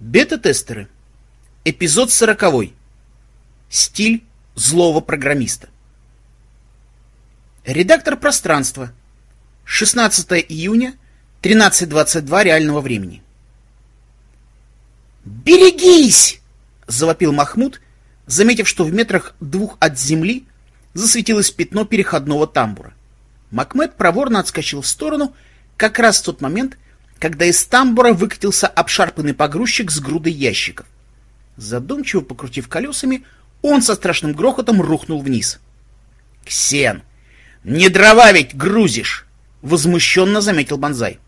Бета-тестеры. Эпизод сороковой. Стиль злого программиста. Редактор пространства. 16 июня, 13.22 реального времени. «Берегись!» — завопил Махмуд, заметив, что в метрах двух от земли засветилось пятно переходного тамбура. Макмед проворно отскочил в сторону как раз в тот момент, когда из тамбура выкатился обшарпанный погрузчик с грудой ящиков. Задумчиво покрутив колесами, он со страшным грохотом рухнул вниз. — Ксен, не дрова ведь грузишь! — возмущенно заметил Бонзай.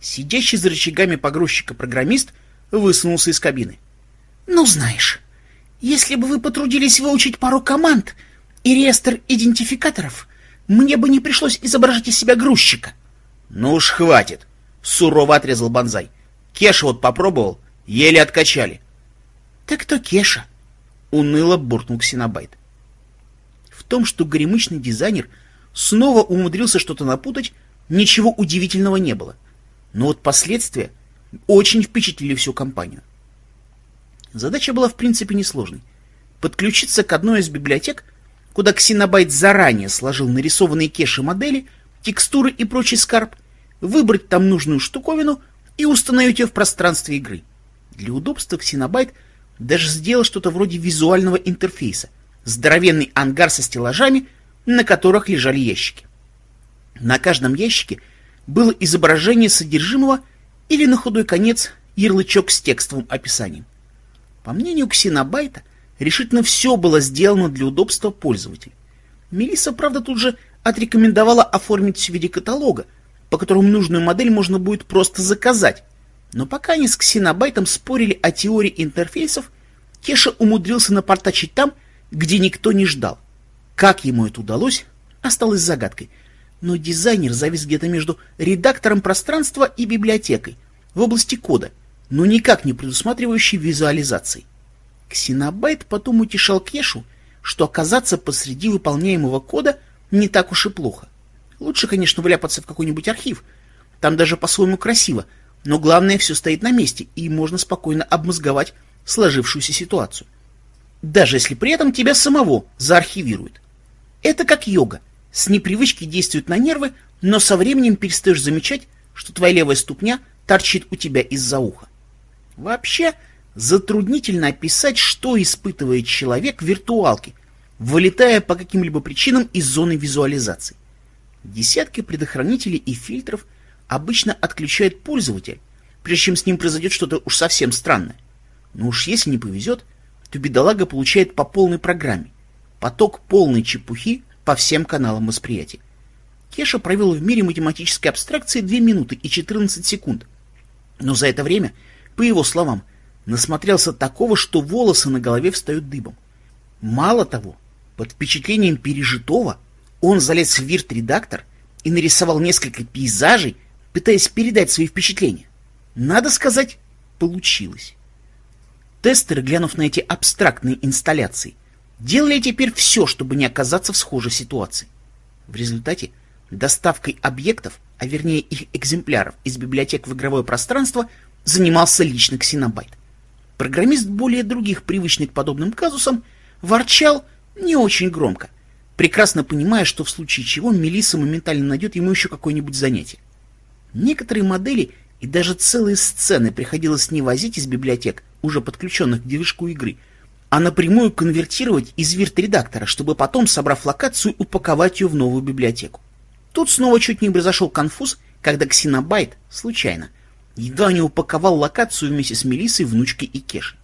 Сидящий за рычагами погрузчика программист высунулся из кабины. — Ну, знаешь, если бы вы потрудились выучить пару команд и реестр идентификаторов, мне бы не пришлось изображать из себя грузчика. — Ну уж хватит! — сурово отрезал Бонзай. Кеша вот попробовал, еле откачали. — Так кто Кеша? — уныло буркнул Ксенобайт. В том, что горемычный дизайнер снова умудрился что-то напутать, ничего удивительного не было. Но вот последствия очень впечатлили всю компанию. Задача была в принципе несложной. Подключиться к одной из библиотек, куда Ксенобайт заранее сложил нарисованные кеши модели, текстуры и прочий скарб, выбрать там нужную штуковину и установить ее в пространстве игры. Для удобства Ксенобайт даже сделал что-то вроде визуального интерфейса. Здоровенный ангар со стеллажами, на которых лежали ящики. На каждом ящике было изображение содержимого или на худой конец ярлычок с текстовым описанием. По мнению Ксенобайта, решительно все было сделано для удобства пользователя. Мелисса, правда, тут же отрекомендовала оформить в виде каталога, по которому нужную модель можно будет просто заказать. Но пока они с Ксенобайтом спорили о теории интерфейсов, Кеша умудрился напортачить там, где никто не ждал. Как ему это удалось, осталось загадкой. Но дизайнер завис где-то между редактором пространства и библиотекой, в области кода, но никак не предусматривающей визуализации. Ксенобайт потом утешал Кешу, что оказаться посреди выполняемого кода не так уж и плохо. Лучше, конечно, вляпаться в какой-нибудь архив. Там даже по-своему красиво, но главное, все стоит на месте, и можно спокойно обмозговать сложившуюся ситуацию. Даже если при этом тебя самого заархивируют. Это как йога. С непривычки действует на нервы, но со временем перестаешь замечать, что твоя левая ступня торчит у тебя из-за уха. Вообще, затруднительно описать, что испытывает человек в виртуалке, вылетая по каким-либо причинам из зоны визуализации. Десятки предохранителей и фильтров обычно отключает пользователь, прежде чем с ним произойдет что-то уж совсем странное. Но уж если не повезет, то бедолага получает по полной программе. Поток полной чепухи по всем каналам восприятия. Кеша провел в мире математической абстракции 2 минуты и 14 секунд. Но за это время, по его словам, насмотрелся такого, что волосы на голове встают дыбом. Мало того, под впечатлением пережитого он залез в вирт-редактор и нарисовал несколько пейзажей, пытаясь передать свои впечатления. Надо сказать, получилось. Тестеры, глянув на эти абстрактные инсталляции, делали теперь все, чтобы не оказаться в схожей ситуации. В результате доставкой объектов, а вернее их экземпляров из библиотек в игровое пространство, занимался лично Ксенобайт. Программист, более других привычный к подобным казусам, ворчал не очень громко — прекрасно понимая, что в случае чего Мелисса моментально найдет ему еще какое-нибудь занятие. Некоторые модели и даже целые сцены приходилось не возить из библиотек, уже подключенных к движку игры, а напрямую конвертировать из вирт-редактора, чтобы потом, собрав локацию, упаковать ее в новую библиотеку. Тут снова чуть не произошел конфуз, когда Ксенобайт, случайно, едва не упаковал локацию вместе с Мелиссой, внучкой и Кешей.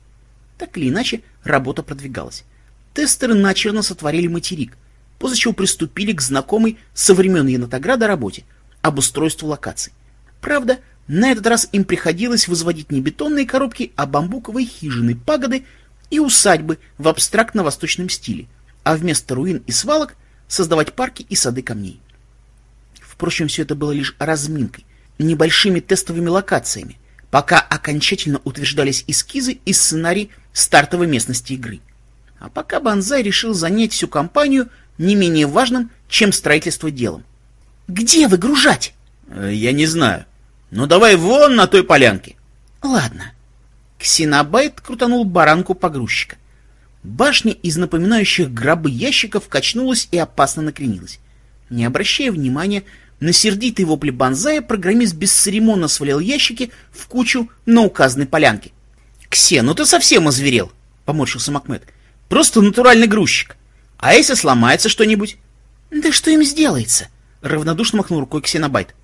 Так или иначе, работа продвигалась. Тестеры начерно сотворили материк — после чего приступили к знакомой со времен Янотограда работе — обустройству локаций. Правда, на этот раз им приходилось возводить не бетонные коробки, а бамбуковые хижины, пагоды и усадьбы в абстрактно-восточном стиле, а вместо руин и свалок создавать парки и сады камней. Впрочем, все это было лишь разминкой, небольшими тестовыми локациями, пока окончательно утверждались эскизы и сценарий стартовой местности игры. А пока Банзай решил занять всю компанию не менее важным, чем строительство делом. «Где выгружать?» «Я не знаю. Ну давай вон на той полянке». «Ладно». Ксенобайт крутанул баранку погрузчика. Башня из напоминающих гробы ящиков качнулась и опасно накренилась. Не обращая внимания на сердитые вопли банзая, программист бесцеремонно свалил ящики в кучу на указанной полянке. «Ксе, ну ты совсем озверел!» — поморщился Макмед. «Просто натуральный грузчик. А если сломается что-нибудь?» «Да что им сделается?» — равнодушно махнул рукой Ксенобайт.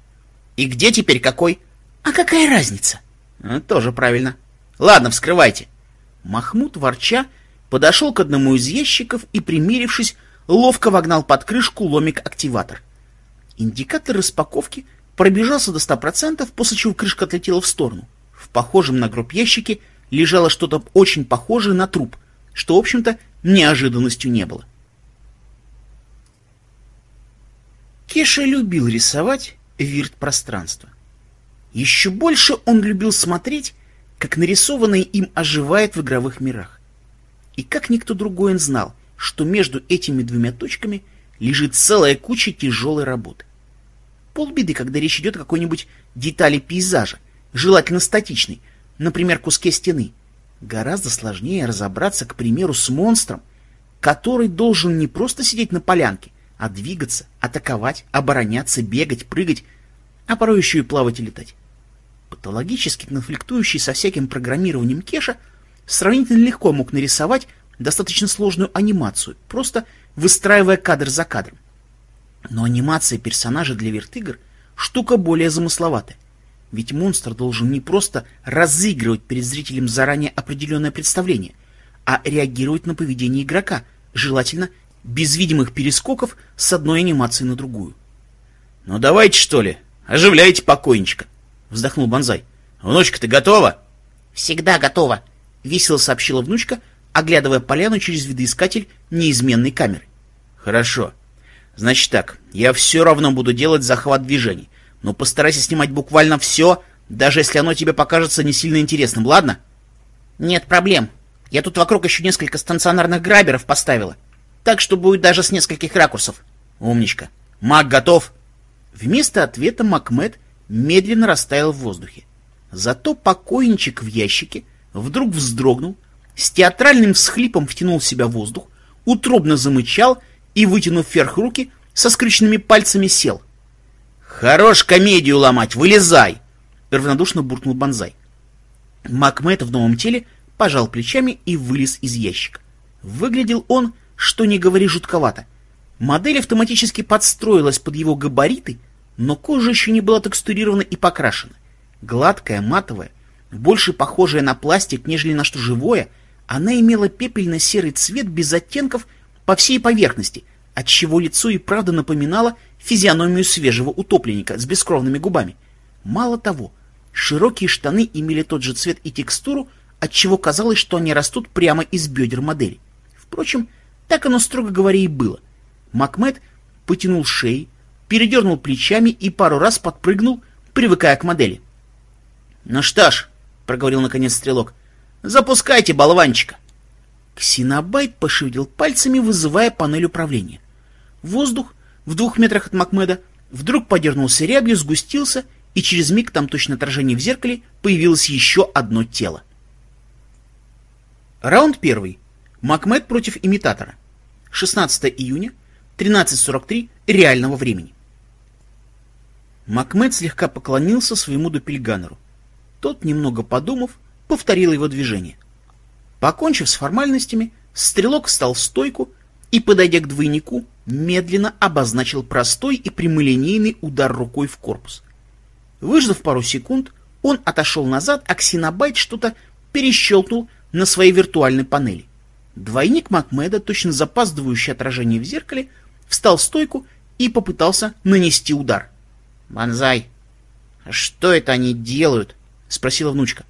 «И где теперь какой?» «А какая разница?» а, «Тоже правильно. Ладно, вскрывайте». Махмуд, ворча, подошел к одному из ящиков и, примирившись, ловко вогнал под крышку ломик-активатор. Индикатор распаковки пробежался до 100%, после чего крышка отлетела в сторону. В похожем на гроб ящике лежало что-то очень похожее на труп, что, в общем-то, неожиданностью не было. Кеша любил рисовать вирт-пространство. Еще больше он любил смотреть, как нарисованное им оживает в игровых мирах. И как никто другой он знал, что между этими двумя точками лежит целая куча тяжелой работы. Полбеды, когда речь идет о какой-нибудь детали пейзажа, желательно статичной, например, куске стены. Гораздо сложнее разобраться, к примеру, с монстром, который должен не просто сидеть на полянке, а двигаться, атаковать, обороняться, бегать, прыгать, а порой еще и плавать и летать. Патологически конфликтующий со всяким программированием Кеша сравнительно легко мог нарисовать достаточно сложную анимацию, просто выстраивая кадр за кадром. Но анимация персонажа для виртыгр штука более замысловатая. Ведь монстр должен не просто разыгрывать перед зрителем заранее определенное представление, а реагировать на поведение игрока, желательно без видимых перескоков с одной анимации на другую. — Ну давайте, что ли, оживляйте покойничка, — вздохнул Бонзай. — Внучка, ты готова? — Всегда готова, — весело сообщила внучка, оглядывая поляну через видоискатель неизменной камеры. — Хорошо. Значит так, я все равно буду делать захват движений, но постарайся снимать буквально все, даже если оно тебе покажется не сильно интересным, ладно? — Нет проблем. Я тут вокруг еще несколько станционарных граберов поставила так что будет даже с нескольких ракурсов. Умничка. Маг готов? Вместо ответа Макмед медленно растаял в воздухе. Зато покойничек в ящике вдруг вздрогнул, с театральным всхлипом втянул в себя воздух, утробно замычал и, вытянув вверх руки, со скрюченными пальцами сел. «Хорош комедию ломать, вылезай!» — равнодушно буркнул Бонзай. Макмед в новом теле пожал плечами и вылез из ящика. Выглядел он что не говори жутковато. Модель автоматически подстроилась под его габариты, но кожа еще не была текстурирована и покрашена. Гладкая, матовая, больше похожая на пластик, нежели на что живое, она имела пепельно-серый цвет без оттенков по всей поверхности, отчего лицо и правда напоминало физиономию свежего утопленника с бескровными губами. Мало того, широкие штаны имели тот же цвет и текстуру, отчего казалось, что они растут прямо из бедер модели. Впрочем, так оно, строго говоря, и было. Макмед потянул шеи, передернул плечами и пару раз подпрыгнул, привыкая к модели. — Ну что ж, — проговорил наконец стрелок, — запускайте болванчика. Ксенобайт пошевелил пальцами, вызывая панель управления. Воздух в двух метрах от Макмеда вдруг подернулся рябью, сгустился, и через миг там точно отражение в зеркале появилось еще одно тело. Раунд первый. Макмед против имитатора. 16 июня, 13.43 реального времени. Макмед слегка поклонился своему допельганеру. Тот, немного подумав, повторил его движение. Покончив с формальностями, стрелок встал в стойку и, подойдя к двойнику, медленно обозначил простой и прямолинейный удар рукой в корпус. Выждав пару секунд, он отошел назад, а Ксенобайт что-то перещелкнул на своей виртуальной панели. Двойник Макмеда, точно запаздывающий отражение в зеркале, встал в стойку и попытался нанести удар. «Банзай, а что это они делают?» — спросила внучка.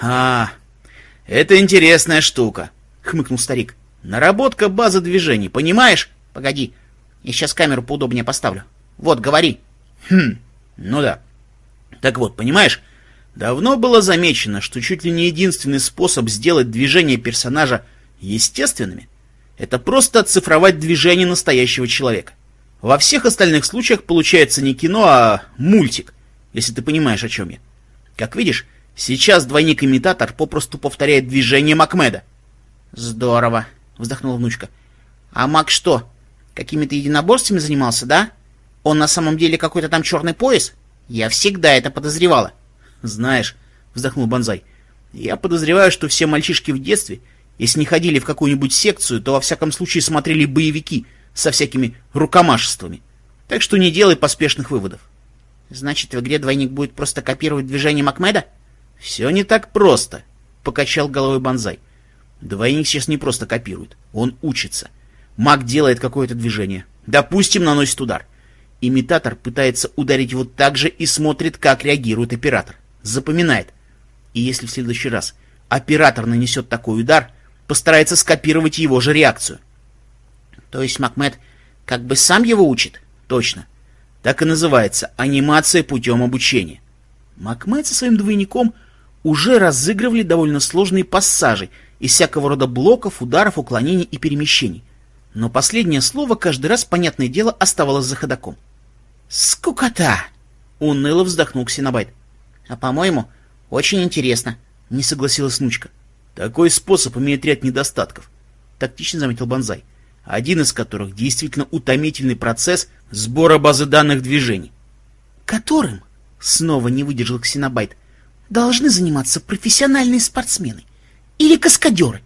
«А, это интересная штука», — хмыкнул старик. «Наработка базы движений, понимаешь? Погоди, я сейчас камеру поудобнее поставлю. Вот, говори». «Хм, ну да. Так вот, понимаешь, давно было замечено, что чуть ли не единственный способ сделать движение персонажа естественными, это просто оцифровать движение настоящего человека. Во всех остальных случаях получается не кино, а мультик, если ты понимаешь, о чем я. Как видишь, Сейчас двойник-имитатор попросту повторяет движение Макмеда. Здорово, вздохнула внучка. А Мак что, какими-то единоборствами занимался, да? Он на самом деле какой-то там черный пояс? Я всегда это подозревала. Знаешь, вздохнул Бонзай, я подозреваю, что все мальчишки в детстве, если не ходили в какую-нибудь секцию, то во всяком случае смотрели боевики со всякими рукомашествами. Так что не делай поспешных выводов. Значит, в игре двойник будет просто копировать движение Макмеда? Все не так просто, покачал головой Бонзай. Двойник сейчас не просто копирует, он учится. Маг делает какое-то движение. Допустим, наносит удар. Имитатор пытается ударить его так же и смотрит, как реагирует оператор. Запоминает. И если в следующий раз оператор нанесет такой удар, постарается скопировать его же реакцию. То есть Макмед как бы сам его учит? Точно. Так и называется анимация путем обучения. Макмед со своим двойником уже разыгрывали довольно сложные пассажи из всякого рода блоков, ударов, уклонений и перемещений. Но последнее слово каждый раз, понятное дело, оставалось за ходаком. «Скукота!» — уныло вздохнул Ксенобайт. «А, по-моему, очень интересно», — не согласилась внучка. «Такой способ имеет ряд недостатков», — тактично заметил Бонзай, один из которых действительно утомительный процесс сбора базы данных движений. «Которым?» — снова не выдержал Ксенобайт. «Должны заниматься профессиональные спортсмены. Или каскадеры.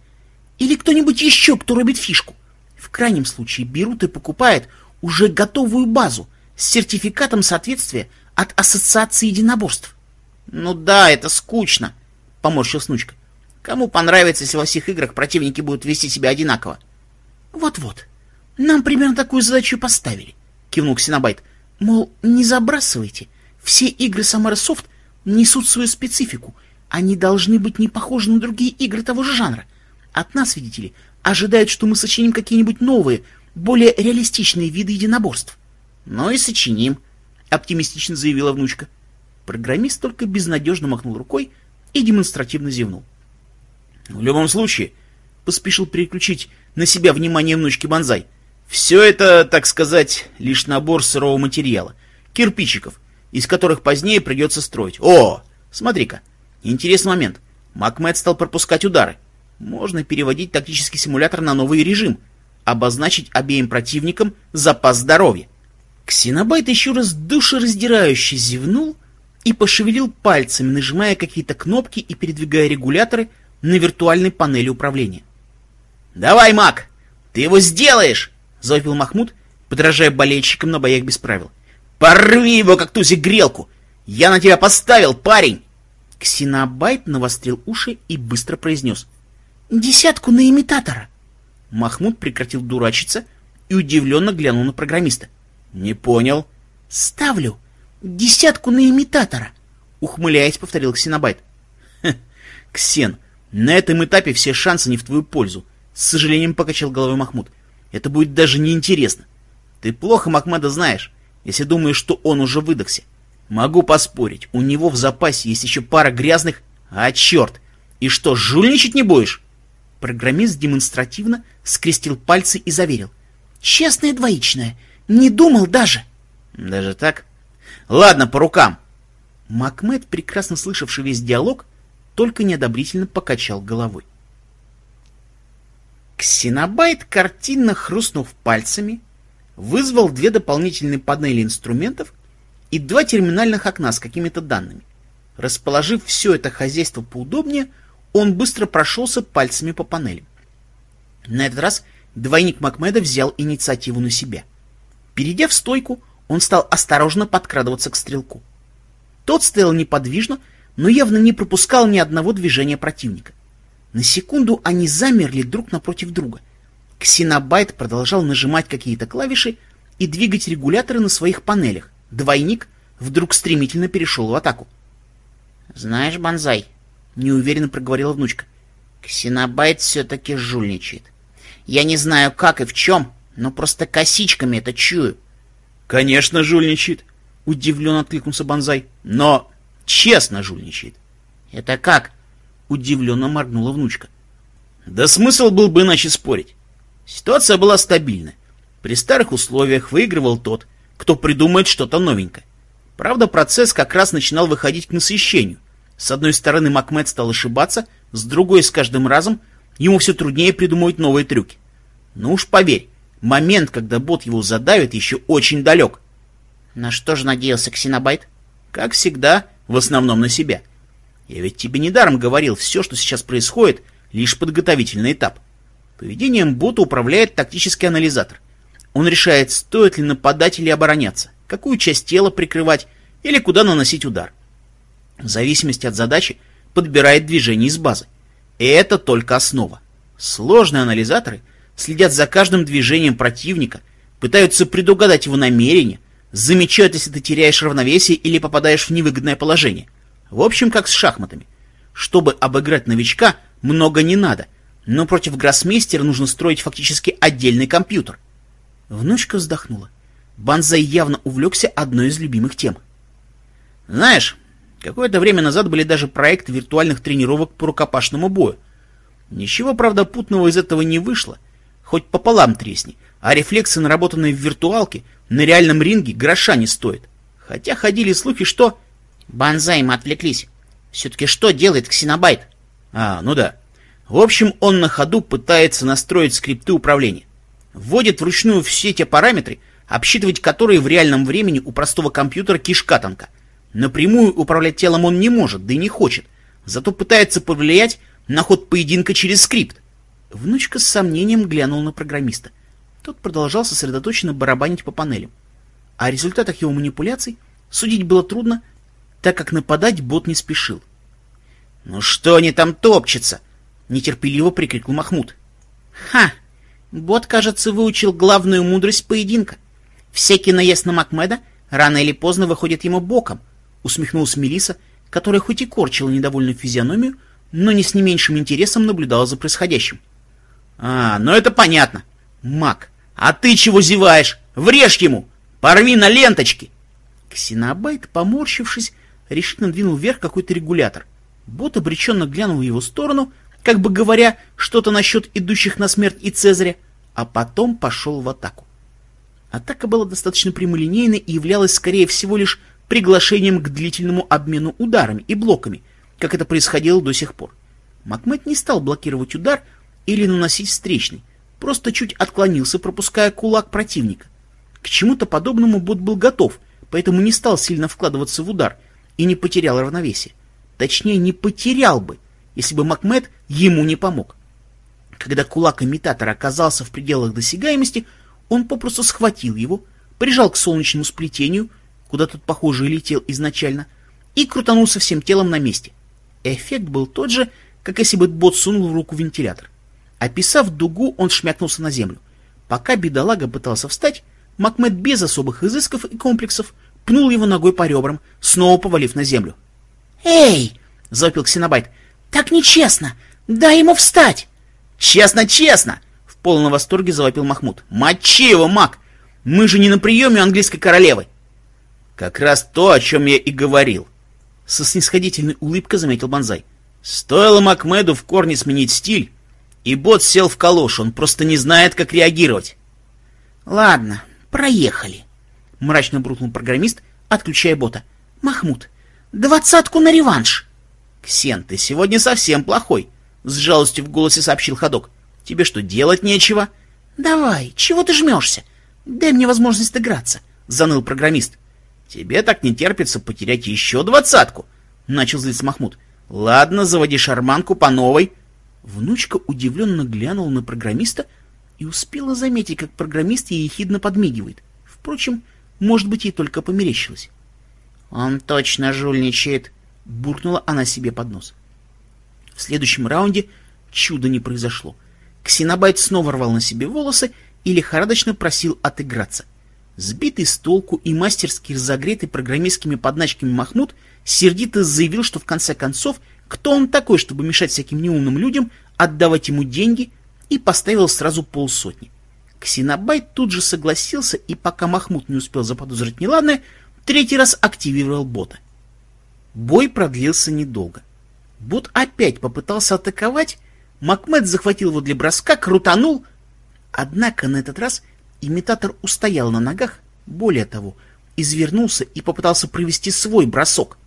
Или кто-нибудь еще, кто робит фишку. В крайнем случае берут и покупают уже готовую базу с сертификатом соответствия от Ассоциации единоборств. — Ну да, это скучно, — поморщил Снучка. — Кому понравится, если во всех играх противники будут вести себя одинаково? Вот — Вот-вот. Нам примерно такую задачу поставили, — кивнул Ксенобайт. — Мол, не забрасывайте. Все игры Самара Софт несут свою специфику. Они должны быть не похожи на другие игры того же жанра. От нас, видите ли, ожидают, что мы сочиним какие-нибудь новые, более реалистичные виды единоборств. — Ну и сочиним, — оптимистично заявила внучка. Программист только безнадежно махнул рукой и демонстративно зевнул. — В любом случае, — поспешил переключить на себя внимание внучки Бонзай, — все это, так сказать, лишь набор сырого материала, кирпичиков, из которых позднее придется строить. О, смотри-ка, интересный момент. Макмед стал пропускать удары. Можно переводить тактический симулятор на новый режим, обозначить обеим противникам запас здоровья. Ксенобайт еще раз душераздирающе зевнул и пошевелил пальцами, нажимая какие-то кнопки и передвигая регуляторы на виртуальной панели управления. «Давай, Мак! Ты его сделаешь!» — завопил Махмуд, подражая болельщикам на боях без правил. «Порви его, как тузик, грелку! Я на тебя поставил, парень!» Ксенобайт навострил уши и быстро произнес. «Десятку на имитатора!» Махмуд прекратил дурачиться и удивленно глянул на программиста. «Не понял». «Ставлю десятку на имитатора», — ухмыляясь, повторил Ксенобайт. «Ксен, на этом этапе все шансы не в твою пользу», — с сожалением покачал головой Махмуд. «Это будет даже неинтересно. Ты плохо Махмеда знаешь, если думаешь, что он уже выдохся. Могу поспорить, у него в запасе есть еще пара грязных... А, черт! И что, жульничать не будешь?» Программист демонстративно скрестил пальцы и заверил. «Честная двоичная. Не думал даже. Даже так? Ладно, по рукам. Макмед, прекрасно слышавший весь диалог, только неодобрительно покачал головой. Ксенобайт, картинно хрустнув пальцами, вызвал две дополнительные панели инструментов и два терминальных окна с какими-то данными. Расположив все это хозяйство поудобнее, он быстро прошелся пальцами по панелям. На этот раз двойник Макмеда взял инициативу на себя — Перейдя в стойку, он стал осторожно подкрадываться к стрелку. Тот стоял неподвижно, но явно не пропускал ни одного движения противника. На секунду они замерли друг напротив друга. Ксенобайт продолжал нажимать какие-то клавиши и двигать регуляторы на своих панелях. Двойник вдруг стремительно перешел в атаку. — Знаешь, Бонзай, — неуверенно проговорила внучка, — Ксенобайт все-таки жульничает. Я не знаю, как и в чем, но просто косичками это чую. — Конечно, жульничает, — удивленно откликнулся Бонзай. — Но честно жульничает. — Это как? — удивленно моргнула внучка. — Да смысл был бы иначе спорить. Ситуация была стабильная. При старых условиях выигрывал тот, кто придумает что-то новенькое. Правда, процесс как раз начинал выходить к насыщению, С одной стороны, Макмед стал ошибаться, с другой, с каждым разом, ему все труднее придумывать новые трюки. Ну уж поверь, момент, когда бот его задавит, еще очень далек. На что же надеялся Ксенобайт? Как всегда, в основном на себя. Я ведь тебе недаром говорил, все, что сейчас происходит, лишь подготовительный этап. Поведением бота управляет тактический анализатор. Он решает, стоит ли нападать или обороняться, какую часть тела прикрывать или куда наносить удар. В зависимости от задачи подбирает движение из базы. И это только основа. Сложные анализаторы следят за каждым движением противника, пытаются предугадать его намерения, замечают, если ты теряешь равновесие или попадаешь в невыгодное положение. В общем, как с шахматами. Чтобы обыграть новичка, много не надо, но против гроссмейстера нужно строить фактически отдельный компьютер. Внучка вздохнула. Банзай явно увлекся одной из любимых тем. Знаешь, какое-то время назад были даже проекты виртуальных тренировок по рукопашному бою. Ничего, правда, путного из этого не вышло. Хоть пополам тресни, а рефлексы, наработанные в виртуалке, на реальном ринге гроша не стоят. Хотя ходили слухи, что... Банзай, мы отвлеклись. Все-таки что делает Ксенобайт? А, ну да. В общем, он на ходу пытается настроить скрипты управления. Вводит вручную все те параметры, обсчитывать которые в реальном времени у простого компьютера кишка танка. Напрямую управлять телом он не может, да и не хочет. Зато пытается повлиять на ход поединка через скрипт. Внучка с сомнением глянул на программиста. Тот продолжал сосредоточенно барабанить по панелям. О результатах его манипуляций судить было трудно, так как нападать бот не спешил. «Ну что они там топчутся?» — нетерпеливо прикрикнул Махмуд. «Ха! Бот, кажется, выучил главную мудрость поединка. Всякий наезд на Макмеда рано или поздно выходит ему боком», — усмехнулась Мелиса, которая хоть и корчила недовольную физиономию, но не с не меньшим интересом наблюдала за происходящим. «А, ну это понятно. Мак, а ты чего зеваешь? Врежь ему! Порви на ленточки!» Ксенобайт, поморщившись, решительно двинул вверх какой-то регулятор. Бот обреченно глянул в его сторону, как бы говоря что-то насчет идущих на смерть и Цезаря, а потом пошел в атаку. Атака была достаточно прямолинейной и являлась, скорее всего, лишь приглашением к длительному обмену ударами и блоками, как это происходило до сих пор. Макмед не стал блокировать удар или наносить встречный, просто чуть отклонился, пропуская кулак противника. К чему-то подобному бот был готов, поэтому не стал сильно вкладываться в удар и не потерял равновесие. Точнее, не потерял бы, если бы Макмед ему не помог. Когда кулак имитатора оказался в пределах досягаемости, он попросту схватил его, прижал к солнечному сплетению, куда тот, похоже, и летел изначально, и крутанулся всем телом на месте. Эффект был тот же, как если бы бот сунул в руку вентилятор. Описав дугу, он шмякнулся на землю. Пока бедолага пытался встать, Макмед без особых изысков и комплексов пнул его ногой по ребрам, снова повалив на землю. «Эй!» — завопил Ксенобайт. «Так нечестно! Дай ему встать!» «Честно, честно!» — в полном восторге завопил Махмуд. «Мочи его, маг! Мы же не на приеме английской королевы!» «Как раз то, о чем я и говорил!» Со снисходительной улыбкой заметил Бонзай. «Стоило Макмеду в корне сменить стиль, и бот сел в калош, он просто не знает, как реагировать!» «Ладно, проехали!» — мрачно брутнул программист, отключая бота. «Махмуд, двадцатку на реванш!» «Ксен, ты сегодня совсем плохой!» — с жалостью в голосе сообщил ходок. «Тебе что, делать нечего?» «Давай, чего ты жмешься? Дай мне возможность играться!» — заныл программист. «Тебе так не терпится потерять еще двадцатку!» — начал злиться Махмуд. «Ладно, заводи шарманку по новой!» Внучка удивленно глянула на программиста и успела заметить, как программист ей ехидно подмигивает. Впрочем, может быть, ей только померещилось. «Он точно жульничает!» — буркнула она себе под нос. В следующем раунде чудо не произошло. Ксенобайт снова рвал на себе волосы и лихорадочно просил отыграться. Сбитый с толку и мастерски разогретый программистскими подначками Махмуд сердито заявил, что в конце концов, кто он такой, чтобы мешать всяким неумным людям отдавать ему деньги, и поставил сразу полсотни. Ксенобайт тут же согласился, и пока Махмуд не успел заподозрить неладное, третий раз активировал бота. Бой продлился недолго. Бот опять попытался атаковать, Макмед захватил его для броска, крутанул. Однако на этот раз имитатор устоял на ногах, более того, извернулся и попытался провести свой бросок.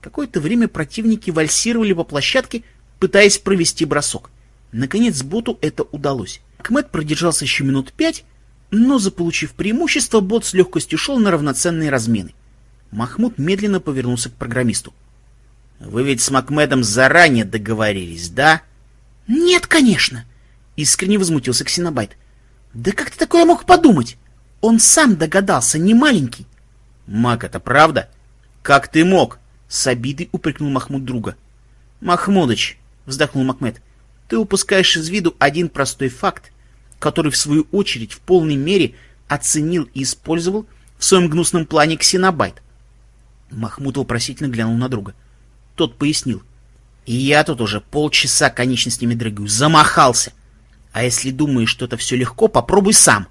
Какое-то время противники вальсировали по площадке, пытаясь провести бросок. Наконец боту это удалось. Кмет продержался еще минут пять, но, заполучив преимущество, бот с легкостью шел на равноценные размены. Махмуд медленно повернулся к программисту. — Вы ведь с Макмедом заранее договорились, да? — Нет, конечно! — искренне возмутился Ксенобайт. — Да как ты такое мог подумать? Он сам догадался, не маленький. — Мак, это правда? Как ты мог? — с обидой упрекнул Махмуд друга. — Махмудыч, — вздохнул Макмед, — ты упускаешь из виду один простой факт, который в свою очередь в полной мере оценил и использовал в своем гнусном плане Ксенобайт. Махмуд вопросительно глянул на друга. Тот пояснил. И я тут уже полчаса конечностями дрыгаю. Замахался. А если думаешь, что это все легко, попробуй сам.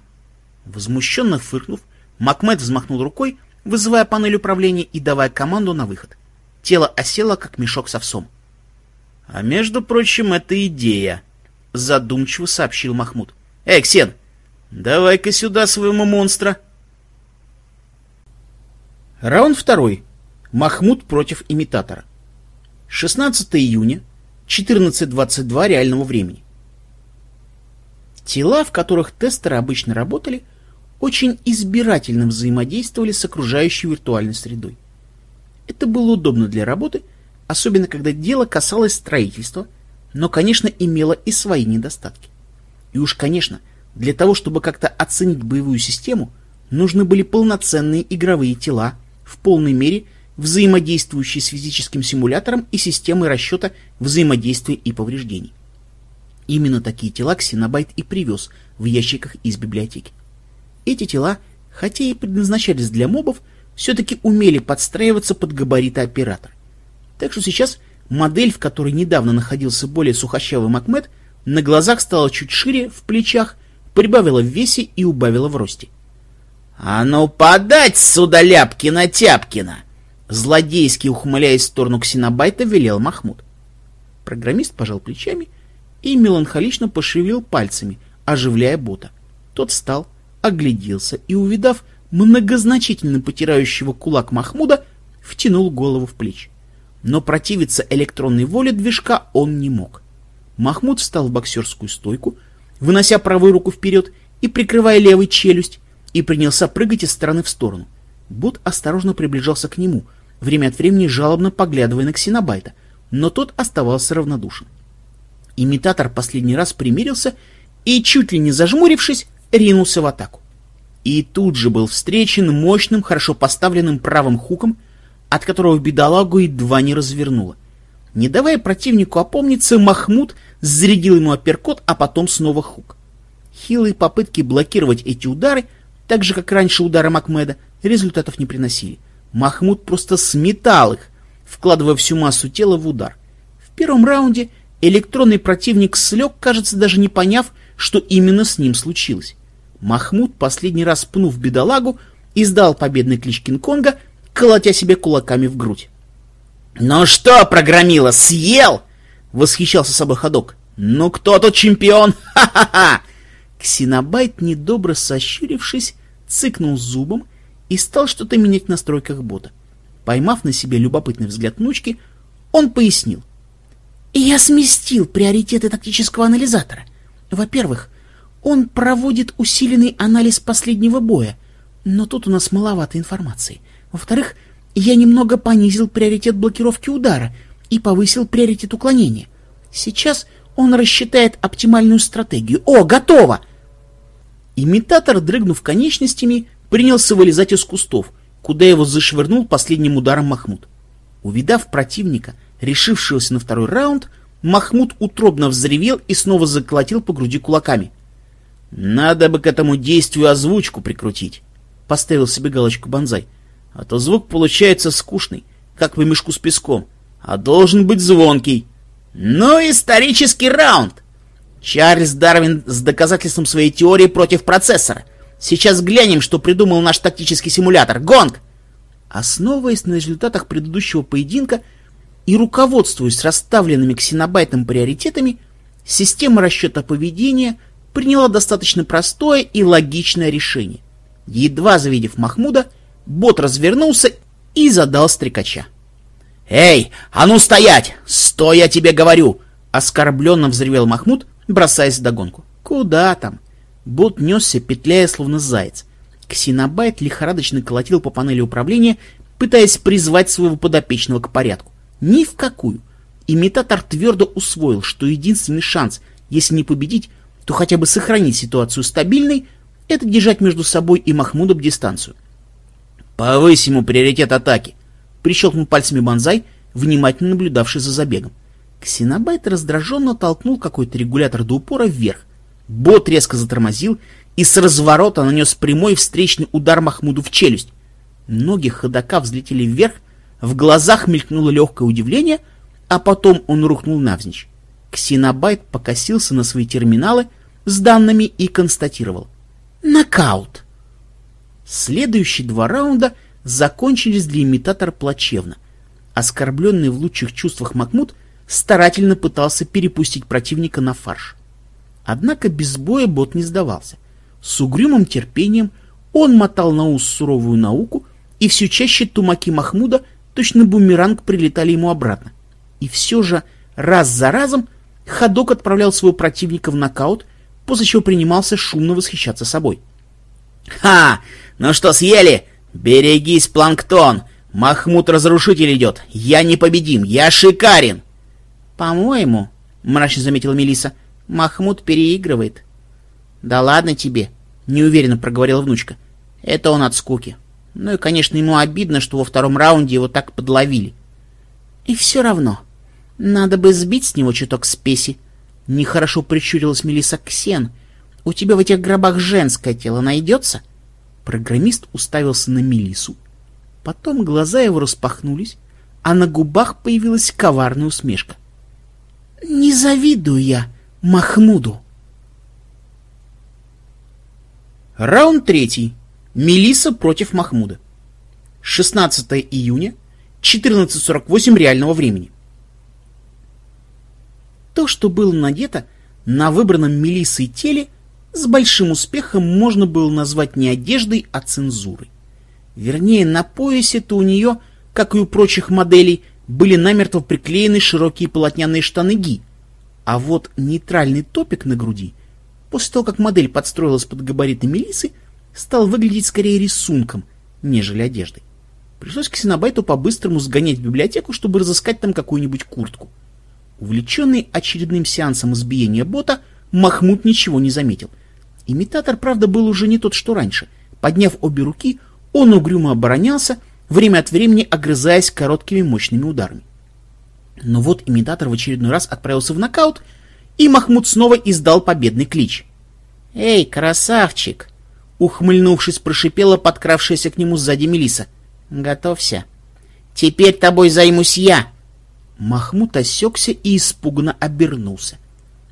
Возмущенно фыркнув, Макмед взмахнул рукой, вызывая панель управления и давая команду на выход. Тело осело, как мешок с овсом. — А между прочим, это идея, — задумчиво сообщил Махмуд. Эй, Ксен, давай-ка сюда своему монстра. Раунд второй. Махмуд против имитатора. 16 июня, 14.22 реального времени. Тела, в которых тестеры обычно работали, очень избирательно взаимодействовали с окружающей виртуальной средой. Это было удобно для работы, особенно когда дело касалось строительства, но, конечно, имело и свои недостатки. И уж, конечно, для того, чтобы как-то оценить боевую систему, нужны были полноценные игровые тела, в полной мере взаимодействующие с физическим симулятором и системой расчета взаимодействия и повреждений. Именно такие тела Ксенобайт и привез в ящиках из библиотеки. Эти тела, хотя и предназначались для мобов, все-таки умели подстраиваться под габариты оператора. Так что сейчас модель, в которой недавно находился более сухощавый Макмед, на глазах стала чуть шире в плечах, прибавила в весе и убавила в росте. — А ну подать сюда Ляпкина-Тяпкина! Злодейски ухмыляясь в сторону ксенобайта, велел Махмуд. Программист пожал плечами и меланхолично пошевелил пальцами, оживляя бота. Тот встал, огляделся и, увидав многозначительно потирающего кулак Махмуда, втянул голову в плечи. Но противиться электронной воле движка он не мог. Махмуд встал в боксерскую стойку, вынося правую руку вперед и прикрывая левой челюсть, и принялся прыгать из стороны в сторону. Бот осторожно приближался к нему, время от времени жалобно поглядывая на Ксенобайта, но тот оставался равнодушен. Имитатор последний раз примирился и, чуть ли не зажмурившись, ринулся в атаку. И тут же был встречен мощным, хорошо поставленным правым хуком, от которого бедолагу едва не развернуло. Не давая противнику опомниться, Махмуд зарядил ему апперкот, а потом снова хук. Хилые попытки блокировать эти удары, так же, как раньше удары Макмеда, результатов не приносили. Махмуд просто сметал их, вкладывая всю массу тела в удар. В первом раунде электронный противник слег, кажется, даже не поняв, что именно с ним случилось. Махмуд, последний раз пнув бедолагу, издал победный клич Кинг-Конга, колотя себе кулаками в грудь. «Ну что, программила, съел?» — восхищался собой ходок. «Ну кто тут чемпион? Ха-ха-ха!» Ксенобайт, недобро сощурившись, цыкнул зубом и стал что-то менять в настройках бота. Поймав на себе любопытный взгляд внучки, он пояснил. «Я сместил приоритеты тактического анализатора. Во-первых, он проводит усиленный анализ последнего боя, но тут у нас маловато информации. Во-вторых, я немного понизил приоритет блокировки удара и повысил приоритет уклонения. Сейчас он рассчитает оптимальную стратегию. О, готово! Имитатор, дрыгнув конечностями, принялся вылезать из кустов, куда его зашвырнул последним ударом Махмуд. Увидав противника, решившегося на второй раунд, Махмуд утробно взревел и снова заколотил по груди кулаками. «Надо бы к этому действию озвучку прикрутить», — поставил себе галочку Бонзай а то звук получается скучный, как по мешку с песком, а должен быть звонкий. Ну, исторический раунд! Чарльз Дарвин с доказательством своей теории против процессора. Сейчас глянем, что придумал наш тактический симулятор. Гонг! Основываясь на результатах предыдущего поединка и руководствуясь расставленными ксенобайтом приоритетами, система расчета поведения приняла достаточно простое и логичное решение. Едва завидев Махмуда, Бот развернулся и задал стрекача. «Эй, а ну стоять! Стой, я тебе говорю!» Оскорбленно взревел Махмуд, бросаясь в догонку. «Куда там?» Бот несся, петляя, словно заяц. Ксенобайт лихорадочно колотил по панели управления, пытаясь призвать своего подопечного к порядку. Ни в какую. Имитатор твердо усвоил, что единственный шанс, если не победить, то хотя бы сохранить ситуацию стабильной, это держать между собой и Махмудом дистанцию. «Повысь ему приоритет атаки!» Прищелкнул пальцами Банзай, внимательно наблюдавший за забегом. Ксенобайт раздраженно толкнул какой-то регулятор до упора вверх. Бот резко затормозил и с разворота нанес прямой встречный удар Махмуду в челюсть. Ноги ходока взлетели вверх, в глазах мелькнуло легкое удивление, а потом он рухнул навзничь. Ксенобайт покосился на свои терминалы с данными и констатировал. Нокаут! Следующие два раунда закончились для имитатора плачевно. Оскорбленный в лучших чувствах Макмуд старательно пытался перепустить противника на фарш. Однако без боя бот не сдавался. С угрюмым терпением он мотал на ус суровую науку, и все чаще тумаки Махмуда точно бумеранг прилетали ему обратно. И все же раз за разом ходок отправлял своего противника в нокаут, после чего принимался шумно восхищаться собой. «Ха! Ну что, съели? Берегись, планктон! Махмуд Разрушитель идет! Я непобедим! Я шикарен!» «По-моему, — мрачно заметила Мелиса, Махмуд переигрывает». «Да ладно тебе!» — неуверенно проговорила внучка. «Это он от скуки. Ну и, конечно, ему обидно, что во втором раунде его так подловили. И все равно, надо бы сбить с него чуток спеси. Нехорошо прищурилась Мелиса Ксен. У тебя в этих гробах женское тело найдется? Программист уставился на Мелису. Потом глаза его распахнулись, а на губах появилась коварная усмешка. «Не завидую я Махмуду!» Раунд третий. Мелиса против Махмуда. 16 июня, 14.48 реального времени. То, что было надето на выбранном Мелиссой теле, с большим успехом можно было назвать не одеждой, а цензурой. Вернее, на поясе-то у нее, как и у прочих моделей, были намертво приклеены широкие полотняные штаны ги, а вот нейтральный топик на груди, после того, как модель подстроилась под габариты Мелисы, стал выглядеть скорее рисунком, нежели одеждой. Пришлось Ксенобайту по-быстрому сгонять в библиотеку, чтобы разыскать там какую-нибудь куртку. Увлеченный очередным сеансом избиения бота, Махмуд ничего не заметил. Имитатор, правда, был уже не тот, что раньше. Подняв обе руки, он угрюмо оборонялся, время от времени огрызаясь короткими мощными ударами. Но вот имитатор в очередной раз отправился в нокаут, и Махмуд снова издал победный клич. «Эй, красавчик!» Ухмыльнувшись, прошипела подкравшаяся к нему сзади Мелиса. «Готовься. Теперь тобой займусь я!» Махмуд осекся и испуганно обернулся.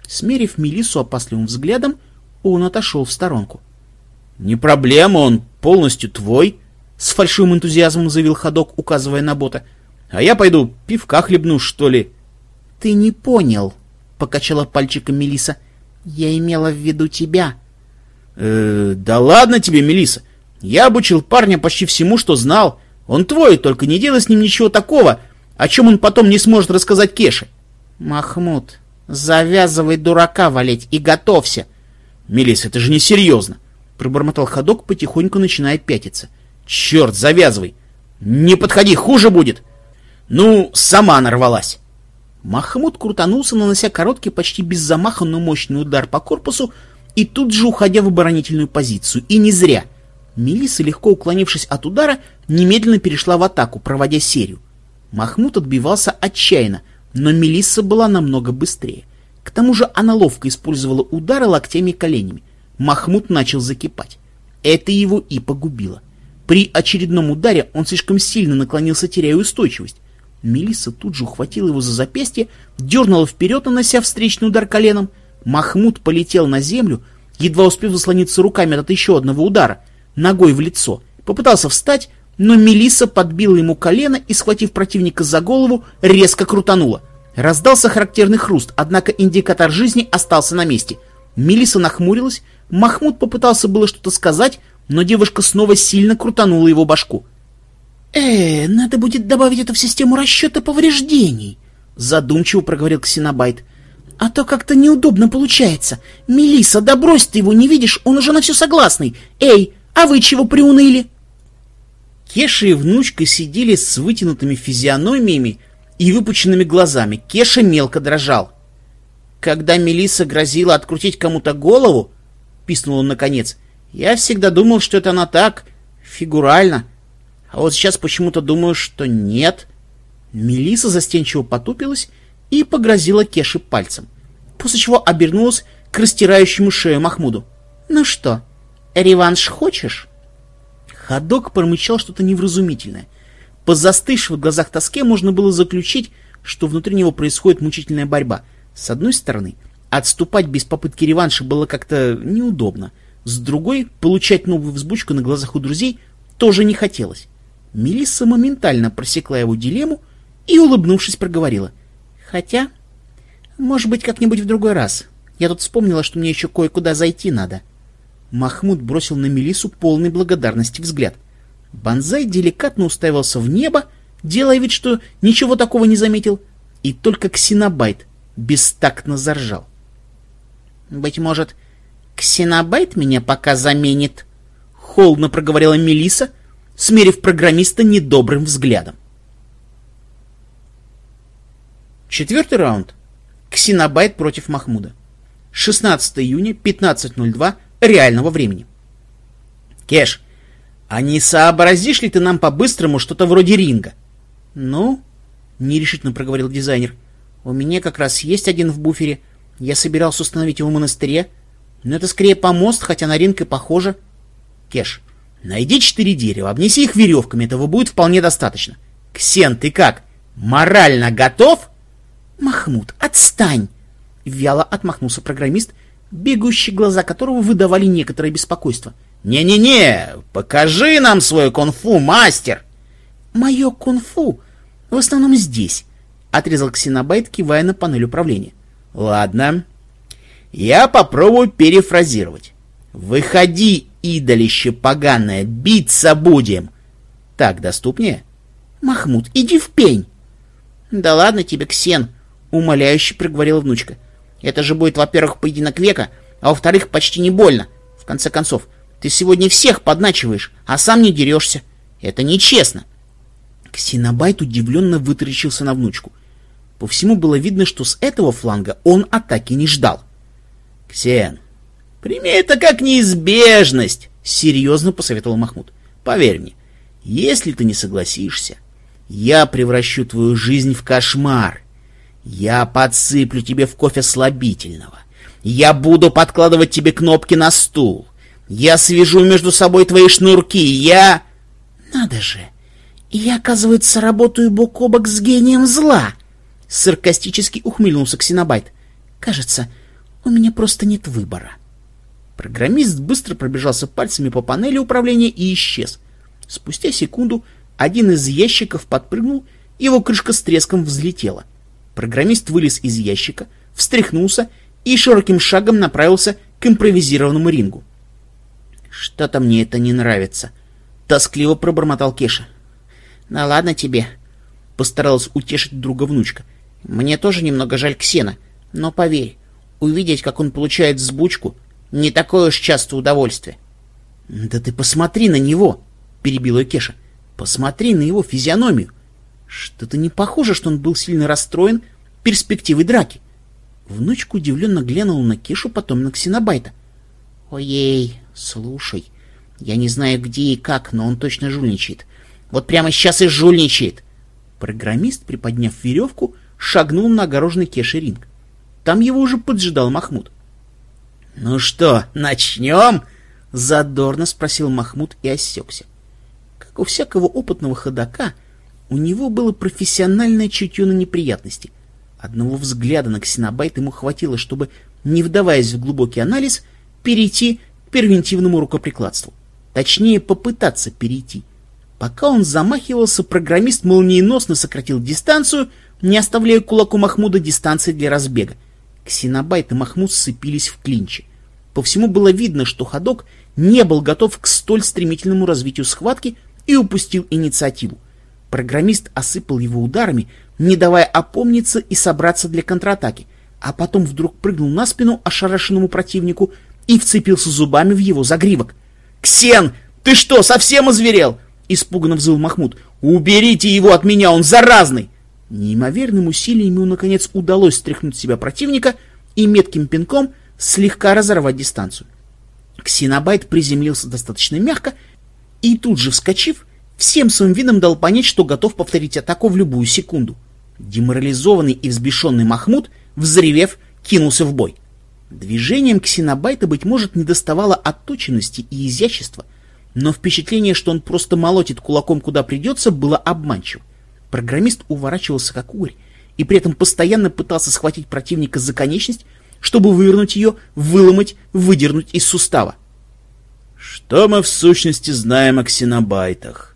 Смерив Мелису опасливым взглядом, он отошел в сторонку. «Не проблема, он полностью твой!» С фальшивым энтузиазмом заявил ходок, указывая на бота. «А я пойду пивка хлебну, что ли?» «Ты не понял», — покачала пальчиком Мелиса. «Я имела в виду тебя». Э, да ладно тебе, Мелиса. Я обучил парня почти всему, что знал. Он твой, только не делай с ним ничего такого, о чем он потом не сможет рассказать Кеше. Махмуд, завязывай дурака валять и готовься. Мелиса, это же не серьезно. Пробормотал ходок, потихоньку начиная пятиться. Черт, завязывай. Не подходи, хуже будет. Ну, сама нарвалась. Махмуд крутанулся, нанося короткий, почти без замаха, но мощный удар по корпусу, и тут же уходя в оборонительную позицию. И не зря. Мелисса, легко уклонившись от удара, немедленно перешла в атаку, проводя серию. Махмуд отбивался отчаянно, но Мелисса была намного быстрее. К тому же она ловко использовала удары локтями и коленями. Махмуд начал закипать. Это его и погубило. При очередном ударе он слишком сильно наклонился, теряя устойчивость. Мелисса тут же ухватила его за запястье, дернула вперед, нанося встречный удар коленом, Махмуд полетел на землю, едва успев заслониться руками от еще одного удара, ногой в лицо. Попытался встать, но Мелиса подбила ему колено и, схватив противника за голову, резко крутанула. Раздался характерный хруст, однако индикатор жизни остался на месте. Мелиса нахмурилась, Махмуд попытался было что-то сказать, но девушка снова сильно крутанула его башку. «Э, надо будет добавить это в систему расчета повреждений», — задумчиво проговорил Ксенобайт. «А то как-то неудобно получается. Мелиса, да брось ты его, не видишь, он уже на все согласный. Эй, а вы чего приуныли?» Кеша и внучка сидели с вытянутыми физиономиями и выпученными глазами. Кеша мелко дрожал. Когда Мелиса грозила открутить кому-то голову, писнул он наконец, я всегда думал, что это она так, фигурально. А вот сейчас почему-то думаю, что нет. Мелиса застенчиво потупилась и погрозила Кеше пальцем, после чего обернулась к растирающему шею Махмуду. «Ну что, реванш хочешь?» Ходок промычал что-то невразумительное. По застывшей в глазах тоске можно было заключить, что внутри него происходит мучительная борьба. С одной стороны, отступать без попытки реванша было как-то неудобно. С другой, получать новую взбучку на глазах у друзей тоже не хотелось. Мелисса моментально просекла его дилемму и, улыбнувшись, проговорила. «Хотя, может быть, как-нибудь в другой раз. Я тут вспомнила, что мне еще кое-куда зайти надо». Махмуд бросил на Мелису полный благодарности взгляд. Бонзай деликатно уставился в небо, делая вид, что ничего такого не заметил, и только Ксенобайт бестактно заржал. «Быть может, Ксенобайт меня пока заменит?» — холодно проговорила Мелиса, смерив программиста недобрым взглядом. Четвертый раунд. Ксенобайт против Махмуда. 16 июня, 15.02 реального времени. Кеш, а не сообразишь ли ты нам по-быстрому что-то вроде ринга? Ну, нерешительно проговорил дизайнер. У меня как раз есть один в буфере. Я собирался установить его в монастыре. Но это скорее помост, хотя на ринг и похоже. Кеш, найди четыре дерева, обнеси их веревками, этого будет вполне достаточно. Ксен, ты как, морально готов? Махмуд, отстань! Вяло отмахнулся программист, бегущие глаза которого выдавали некоторое беспокойство. «Не-не-не, покажи нам свой кунг-фу, мастер!» «Мое кунг-фу в основном здесь», — отрезал Ксенобайт, кивая на панель управления. «Ладно, я попробую перефразировать. Выходи, идолище поганое, биться будем!» Так доступнее? «Махмуд, иди в пень!» «Да ладно тебе, Ксен!» — умоляюще проговорила внучка. Это же будет, во-первых, поединок века, а во-вторых, почти не больно. В конце концов, ты сегодня всех подначиваешь, а сам не дерешься. Это нечестно. Ксенобайт удивленно вытаращился на внучку. По всему было видно, что с этого фланга он атаки не ждал. — Ксен, прими это как неизбежность, — серьезно посоветовал Махмуд. — Поверь мне, если ты не согласишься, я превращу твою жизнь в кошмар. Я подсыплю тебе в кофе слабительного. Я буду подкладывать тебе кнопки на стул. Я свяжу между собой твои шнурки. Я... Надо же. Я, оказывается, работаю бок о бок с гением зла. Саркастически ухмыльнулся Ксенобайт. Кажется, у меня просто нет выбора. Программист быстро пробежался пальцами по панели управления и исчез. Спустя секунду один из ящиков подпрыгнул, его крышка с треском взлетела — Программист вылез из ящика, встряхнулся и широким шагом направился к импровизированному рингу. «Что-то мне это не нравится», — тоскливо пробормотал Кеша. «Ну ладно тебе», — постаралась утешить друга внучка. «Мне тоже немного жаль Ксена, но поверь, увидеть, как он получает взбучку, не такое уж часто удовольствие». «Да ты посмотри на него!» — перебила Кеша. «Посмотри на его физиономию. Что-то не похоже, что он был сильно расстроен перспективой драки. Внучка удивленно глянула на Кишу, потом на Ксенобайта. «Ой, слушай, я не знаю где и как, но он точно жульничает. Вот прямо сейчас и жульничает!» Программист, приподняв веревку, шагнул на огороженный Кеши ринг. Там его уже поджидал Махмуд. «Ну что, начнем?» — задорно спросил Махмуд и осекся. Как у всякого опытного ходока, у него было профессиональное чутье на неприятности. Одного взгляда на ксенобайт ему хватило, чтобы, не вдаваясь в глубокий анализ, перейти к первентивному рукоприкладству. Точнее, попытаться перейти. Пока он замахивался, программист молниеносно сократил дистанцию, не оставляя кулаку Махмуда дистанции для разбега. Ксенобайт и Махмуд сцепились в клинче. По всему было видно, что ходок не был готов к столь стремительному развитию схватки и упустил инициативу. Программист осыпал его ударами, не давая опомниться и собраться для контратаки, а потом вдруг прыгнул на спину ошарашенному противнику и вцепился зубами в его загривок. «Ксен, ты что, совсем озверел?» — испуганно взвыл Махмуд. «Уберите его от меня, он заразный!» Неимоверным усилием ему, наконец, удалось стряхнуть себя противника и метким пинком слегка разорвать дистанцию. Ксенобайт приземлился достаточно мягко и тут же, вскочив, всем своим видом дал понять, что готов повторить атаку в любую секунду. Деморализованный и взбешенный Махмуд, взревев, кинулся в бой. Движением Ксенобайта, быть может, не доставало отточенности и изящества, но впечатление, что он просто молотит кулаком куда придется, было обманчиво. Программист уворачивался как угорь и при этом постоянно пытался схватить противника за конечность, чтобы вывернуть ее, выломать, выдернуть из сустава. «Что мы в сущности знаем о ксенобайтах?»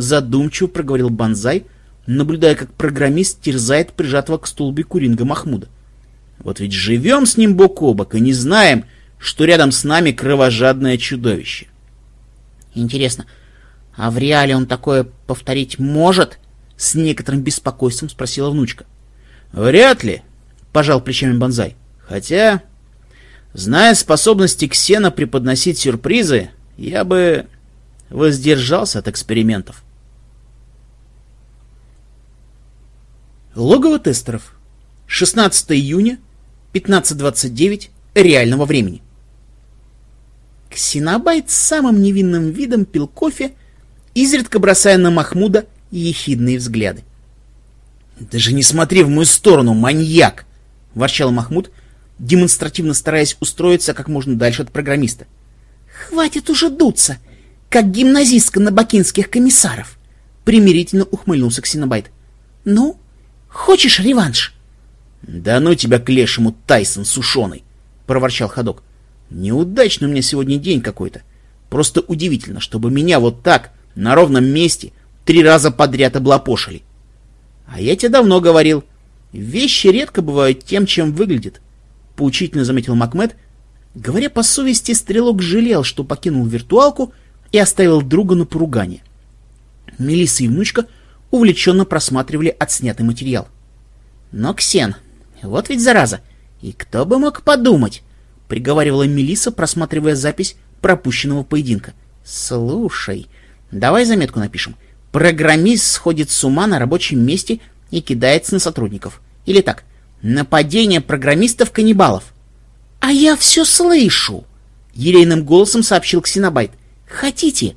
Задумчиво проговорил Банзай, наблюдая, как программист терзает прижатого к столбе Куринга Махмуда. «Вот ведь живем с ним бок о бок и не знаем, что рядом с нами кровожадное чудовище». «Интересно, а в реале он такое повторить может?» С некоторым беспокойством спросила внучка. «Вряд ли», — пожал плечами Банзай. «Хотя, зная способности Ксена преподносить сюрпризы, я бы воздержался от экспериментов». Логово тестеров. 16 июня, 15.29 реального времени. Ксенобайт с самым невинным видом пил кофе, изредка бросая на Махмуда ехидные взгляды. «Даже не смотри в мою сторону, маньяк!» — ворчал Махмуд, демонстративно стараясь устроиться как можно дальше от программиста. «Хватит уже дуться, как гимназистка на бакинских комиссаров!» — примирительно ухмыльнулся Ксенобайт. «Ну, хочешь реванш?» «Да ну тебя к лешему, Тайсон сушеный!» — проворчал ходок. «Неудачный у меня сегодня день какой-то. Просто удивительно, чтобы меня вот так, на ровном месте, три раза подряд облапошили. А я тебе давно говорил, вещи редко бывают тем, чем выглядят. Поучительно заметил Макмед. Говоря по совести, стрелок жалел, что покинул виртуалку и оставил друга на поругание. Мелисса и внучка увлеченно просматривали отснятый материал. Но, Ксен, вот ведь зараза, и кто бы мог подумать, приговаривала Мелисса, просматривая запись пропущенного поединка. Слушай, давай заметку напишем — Программист сходит с ума на рабочем месте и кидается на сотрудников. Или так, нападение программистов-каннибалов. — А я все слышу! — елейным голосом сообщил Ксенобайт. — Хотите?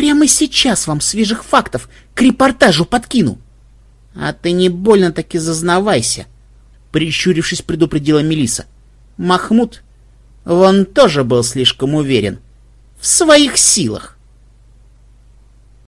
Прямо сейчас вам свежих фактов к репортажу подкину. — А ты не больно-таки зазнавайся, — прищурившись, предупредила Мелиса. Махмуд, вон тоже был слишком уверен в своих силах.